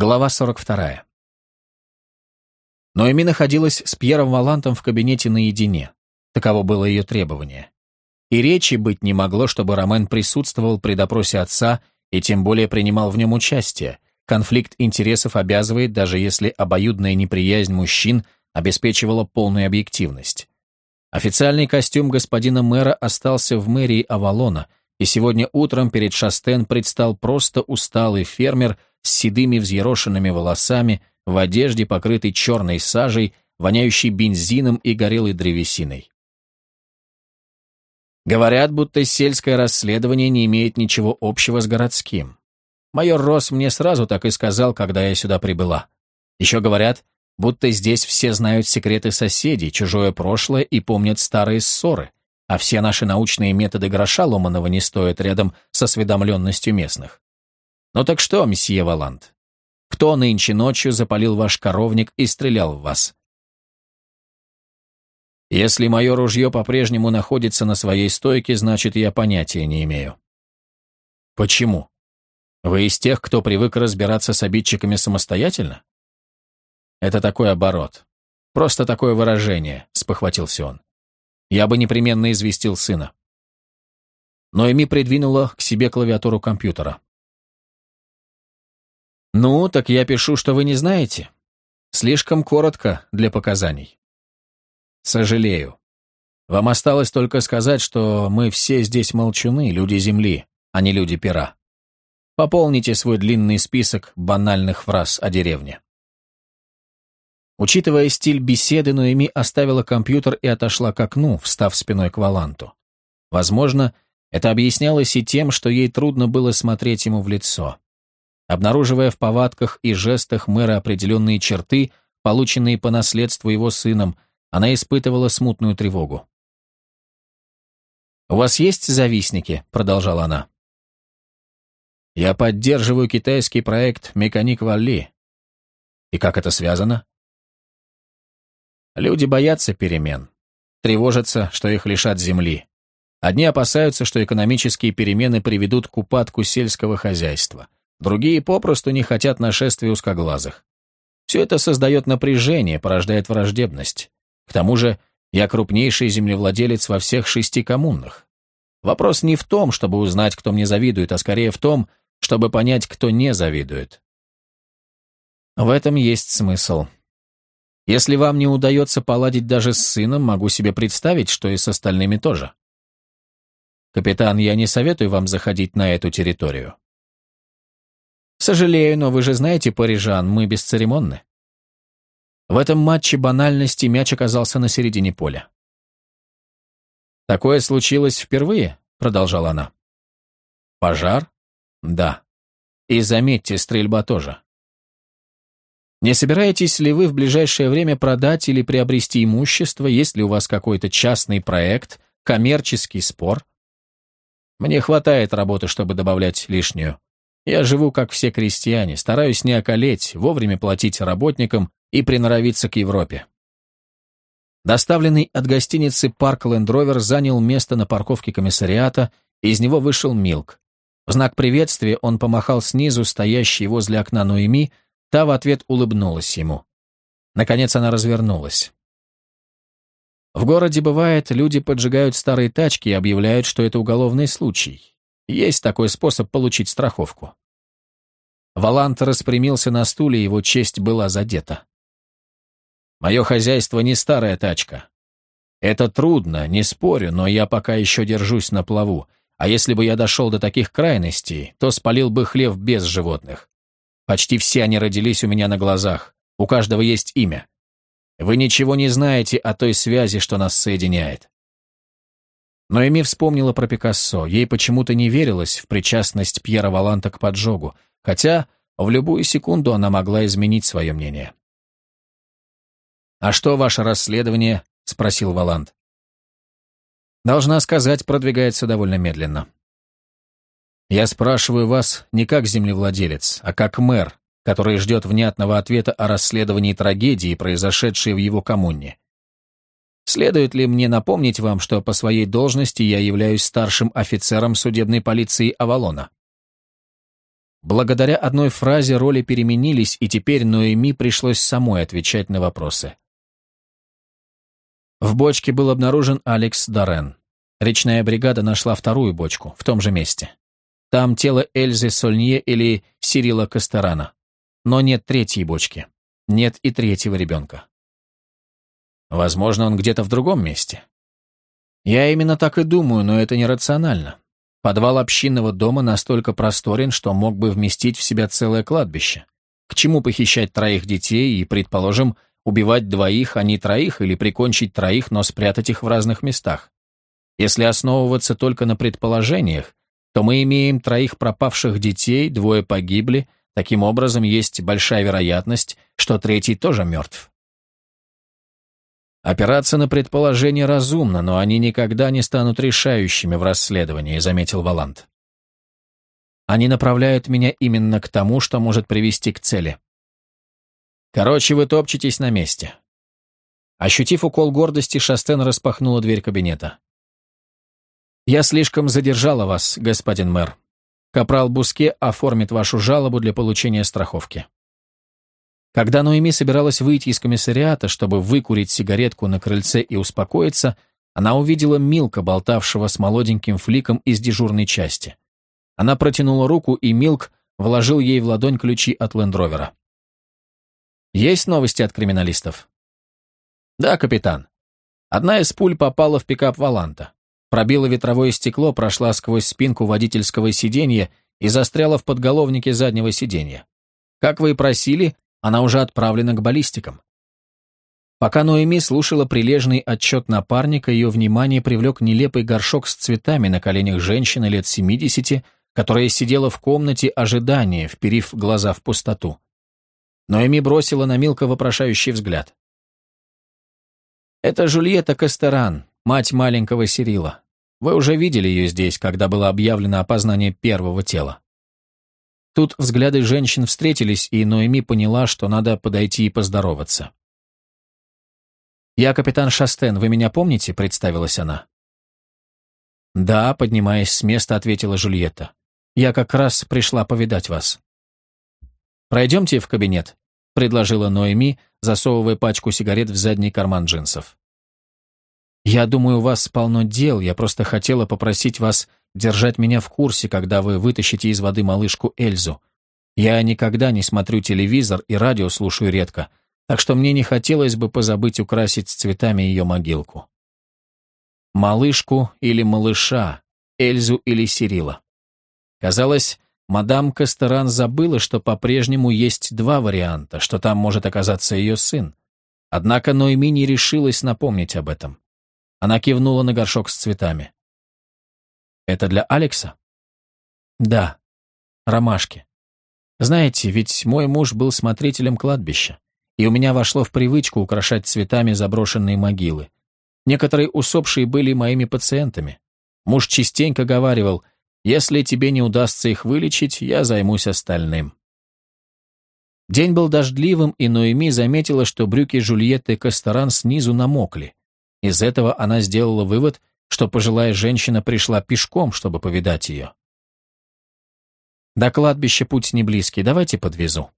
Глава 42. Ноэми находилась с Пьером Валантом в кабинете наедине. Таково было ее требование. И речи быть не могло, чтобы Ромен присутствовал при допросе отца и тем более принимал в нем участие. Конфликт интересов обязывает, даже если обоюдная неприязнь мужчин обеспечивала полную объективность. Официальный костюм господина мэра остался в мэрии Авалона, и сегодня утром перед Шастен предстал просто усталый фермер с седыми взъерошенными волосами, в одежде, покрытой черной сажей, воняющей бензином и горелой древесиной. Говорят, будто сельское расследование не имеет ничего общего с городским. Майор Росс мне сразу так и сказал, когда я сюда прибыла. Еще говорят, будто здесь все знают секреты соседей, чужое прошлое и помнят старые ссоры, а все наши научные методы гроша ломаного не стоят рядом с осведомленностью местных. Ну так что, месье Валант? Кто нынче ночью запалил ваш коровник и стрелял в вас? Если мое ружье по-прежнему находится на своей стойке, значит, я понятия не имею. Почему? Вы из тех, кто привык разбираться с обидчиками самостоятельно? Это такой оборот. Просто такое выражение, спохватился он. Я бы непременно известил сына. Но Эми придвинула к себе клавиатуру компьютера. «Ну, так я пишу, что вы не знаете. Слишком коротко для показаний». «Сожалею. Вам осталось только сказать, что мы все здесь молчуны, люди Земли, а не люди пера. Пополните свой длинный список банальных фраз о деревне». Учитывая стиль беседы, Ноэми оставила компьютер и отошла к окну, встав спиной к Валанту. Возможно, это объяснялось и тем, что ей трудно было смотреть ему в лицо обнаруживая в повадках и жестах мэра определенные черты, полученные по наследству его сыном, она испытывала смутную тревогу. «У вас есть завистники?» — продолжала она. «Я поддерживаю китайский проект «Механик Валли». И как это связано?» Люди боятся перемен, тревожатся, что их лишат земли. Одни опасаются, что экономические перемены приведут к упадку сельского хозяйства. Другие попросту не хотят нашествия узкоглазых. Все это создает напряжение, порождает враждебность. К тому же я крупнейший землевладелец во всех шести коммунах. Вопрос не в том, чтобы узнать, кто мне завидует, а скорее в том, чтобы понять, кто не завидует. В этом есть смысл. Если вам не удается поладить даже с сыном, могу себе представить, что и с остальными тоже. Капитан, я не советую вам заходить на эту территорию. Сожалею, но вы же знаете, парижан, мы бесцеремонны. В этом матче банальности мяч оказался на середине поля. «Такое случилось впервые?» — продолжала она. «Пожар? Да. И заметьте, стрельба тоже. Не собираетесь ли вы в ближайшее время продать или приобрести имущество, есть ли у вас какой-то частный проект, коммерческий спор? Мне хватает работы, чтобы добавлять лишнюю. Я живу, как все крестьяне, стараюсь не околеть, вовремя платить работникам и приноровиться к Европе. Доставленный от гостиницы Парк Лендровер занял место на парковке комиссариата, из него вышел Милк. В знак приветствия он помахал снизу стоящей возле окна Ноэми, та в ответ улыбнулась ему. Наконец она развернулась. В городе бывает, люди поджигают старые тачки и объявляют, что это уголовный случай. Есть такой способ получить страховку. Валант распрямился на стуле, его честь была задета. «Мое хозяйство не старая тачка. Это трудно, не спорю, но я пока еще держусь на плаву, а если бы я дошел до таких крайностей, то спалил бы хлев без животных. Почти все они родились у меня на глазах, у каждого есть имя. Вы ничего не знаете о той связи, что нас соединяет. Но Эми вспомнила про Пикассо. Ей почему-то не верилось в причастность Пьера Валанта к поджогу, хотя в любую секунду она могла изменить свое мнение. «А что ваше расследование?» — спросил Валант. «Должна сказать, продвигается довольно медленно. Я спрашиваю вас не как землевладелец, а как мэр, который ждет внятного ответа о расследовании трагедии, произошедшей в его коммуне. Следует ли мне напомнить вам, что по своей должности я являюсь старшим офицером судебной полиции Авалона? Благодаря одной фразе роли переменились, и теперь Ноэми пришлось самой отвечать на вопросы. В бочке был обнаружен Алекс Дорен. Речная бригада нашла вторую бочку, в том же месте. Там тело Эльзы Сольнье или Сирила Кастерана. Но нет третьей бочки. Нет и третьего ребенка. Возможно, он где-то в другом месте. Я именно так и думаю, но это нерационально. Подвал общинного дома настолько просторен, что мог бы вместить в себя целое кладбище. К чему похищать троих детей и, предположим, убивать двоих, а не троих, или прикончить троих, но спрятать их в разных местах? Если основываться только на предположениях, то мы имеем троих пропавших детей, двое погибли, таким образом есть большая вероятность, что третий тоже мертв. Опираться на предположения разумно, но они никогда не станут решающими в расследовании, заметил Валант. Они направляют меня именно к тому, что может привести к цели. Короче, вы топчетесь на месте. Ощутив укол гордости, Шастен распахнула дверь кабинета. «Я слишком задержала вас, господин мэр. Капрал Буске оформит вашу жалобу для получения страховки». Когда Ноэми собиралась выйти из комиссариата, чтобы выкурить сигаретку на крыльце и успокоиться, она увидела Милка, болтавшего с молоденьким фликом из дежурной части. Она протянула руку, и Милк вложил ей в ладонь ключи от лендровера. «Есть новости от криминалистов?» «Да, капитан. Одна из пуль попала в пикап Валанта. Пробила ветровое стекло, прошла сквозь спинку водительского сиденья и застряла в подголовнике заднего сиденья. Как вы и просили, она уже отправлена к баллистикам. Пока Ноэми слушала прилежный отчет напарника, ее внимание привлек нелепый горшок с цветами на коленях женщины лет 70, которая сидела в комнате ожидания, вперив глаза в пустоту. Ноэми бросила на Милка вопрошающий взгляд. «Это Жульетта Кастеран, мать маленького Сирила. Вы уже видели ее здесь, когда было объявлено опознание первого тела». Тут взгляды женщин встретились, и Ноэми поняла, что надо подойти и поздороваться. «Я капитан Шастен, вы меня помните?» — представилась она. «Да», — поднимаясь с места, ответила Жульетта. «Я как раз пришла повидать вас». «Пройдемте в кабинет», — предложила Ноэми, засовывая пачку сигарет в задний карман джинсов. «Я думаю, у вас полно дел, я просто хотела попросить вас держать меня в курсе, когда вы вытащите из воды малышку Эльзу. Я никогда не смотрю телевизор и радио слушаю редко, так что мне не хотелось бы позабыть украсить цветами ее могилку. Малышку или малыша, Эльзу или Сирила. Казалось, мадам Кастеран забыла, что по-прежнему есть два варианта, что там может оказаться ее сын. Однако Ноэми не решилась напомнить об этом. Она кивнула на горшок с цветами. Это для Алекса? Да. Ромашки. Знаете, ведь мой муж был смотрителем кладбища, и у меня вошло в привычку украшать цветами заброшенные могилы. Некоторые усопшие были моими пациентами. Муж частенько говаривал, если тебе не удастся их вылечить, я займусь остальным. День был дождливым, и Ноэми заметила, что брюки Жульетты Касторан снизу намокли. Из этого она сделала вывод, что пожилая женщина пришла пешком, чтобы повидать ее. До кладбища путь не близкий, давайте подвезу.